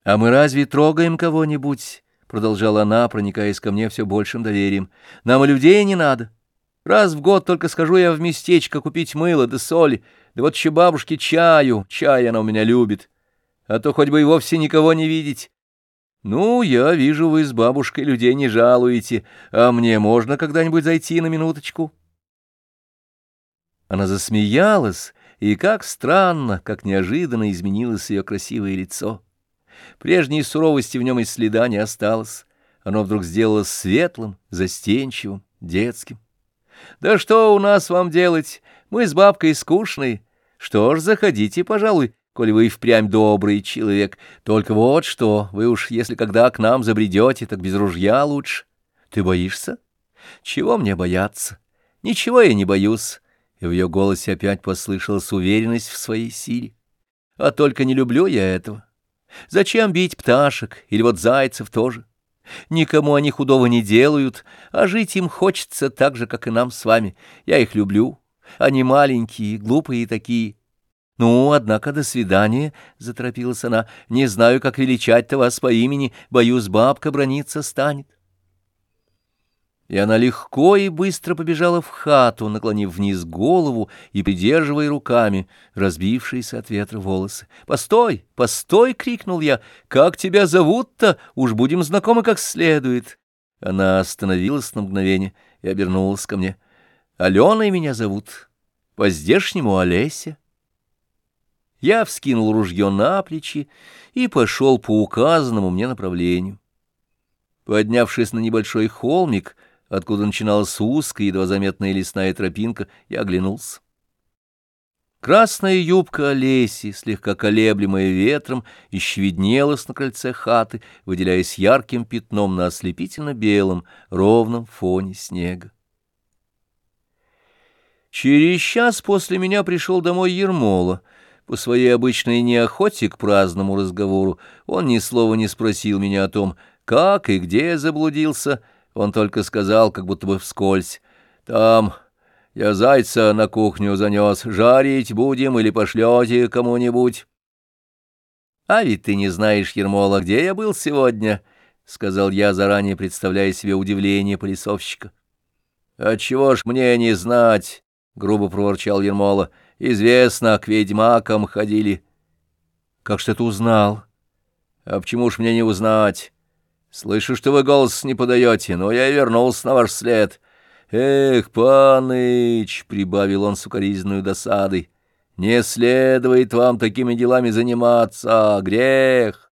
— А мы разве трогаем кого-нибудь? — продолжала она, проникаясь ко мне все большим доверием. — Нам и людей не надо. Раз в год только скажу я в местечко купить мыло да соли, да вот еще бабушке чаю, чай она у меня любит, а то хоть бы и вовсе никого не видеть. Ну, я вижу, вы с бабушкой людей не жалуете, а мне можно когда-нибудь зайти на минуточку?» Она засмеялась, и как странно, как неожиданно изменилось ее красивое лицо. Прежней суровости в нем и следа не осталось. Оно вдруг сделалось светлым, застенчивым, детским. «Да что у нас вам делать? Мы с бабкой скучные. Что ж, заходите, пожалуй, коли вы и впрямь добрый человек. Только вот что, вы уж, если когда к нам забредете, так без ружья лучше. Ты боишься? Чего мне бояться? Ничего я не боюсь» и в ее голосе опять послышалась уверенность в своей силе. А только не люблю я этого. Зачем бить пташек или вот зайцев тоже? Никому они худого не делают, а жить им хочется так же, как и нам с вами. Я их люблю. Они маленькие, глупые такие. Ну, однако, до свидания, — заторопилась она. Не знаю, как величать-то вас по имени. Боюсь, бабка брониться станет и она легко и быстро побежала в хату, наклонив вниз голову и придерживая руками разбившиеся от ветра волосы. «Постой! Постой!» — крикнул я. «Как тебя зовут-то? Уж будем знакомы как следует!» Она остановилась на мгновение и обернулась ко мне. «Аленой меня зовут. По-здешнему Олеся». Я вскинул ружье на плечи и пошел по указанному мне направлению. Поднявшись на небольшой холмик, — откуда начиналась узкая, едва заметная лесная тропинка, я оглянулся. Красная юбка Олеси, слегка колеблемая ветром, еще виднелась на крыльце хаты, выделяясь ярким пятном на ослепительно-белом, ровном фоне снега. Через час после меня пришел домой Ермола. По своей обычной неохоте к праздному разговору он ни слова не спросил меня о том, как и где я заблудился, — он только сказал, как будто бы вскользь. «Там я зайца на кухню занес. Жарить будем или пошлете кому-нибудь?» «А ведь ты не знаешь, Ермола, где я был сегодня?» — сказал я, заранее представляя себе удивление полисовщика. «Отчего ж мне не знать?» — грубо проворчал Ермола. «Известно, к ведьмакам ходили». «Как ж ты узнал?» «А почему ж мне не узнать?» Слышу, что вы голос не подаете, но я вернулся на ваш след. Эх, паныч, — прибавил он с укоризненной досадой, — не следует вам такими делами заниматься, грех.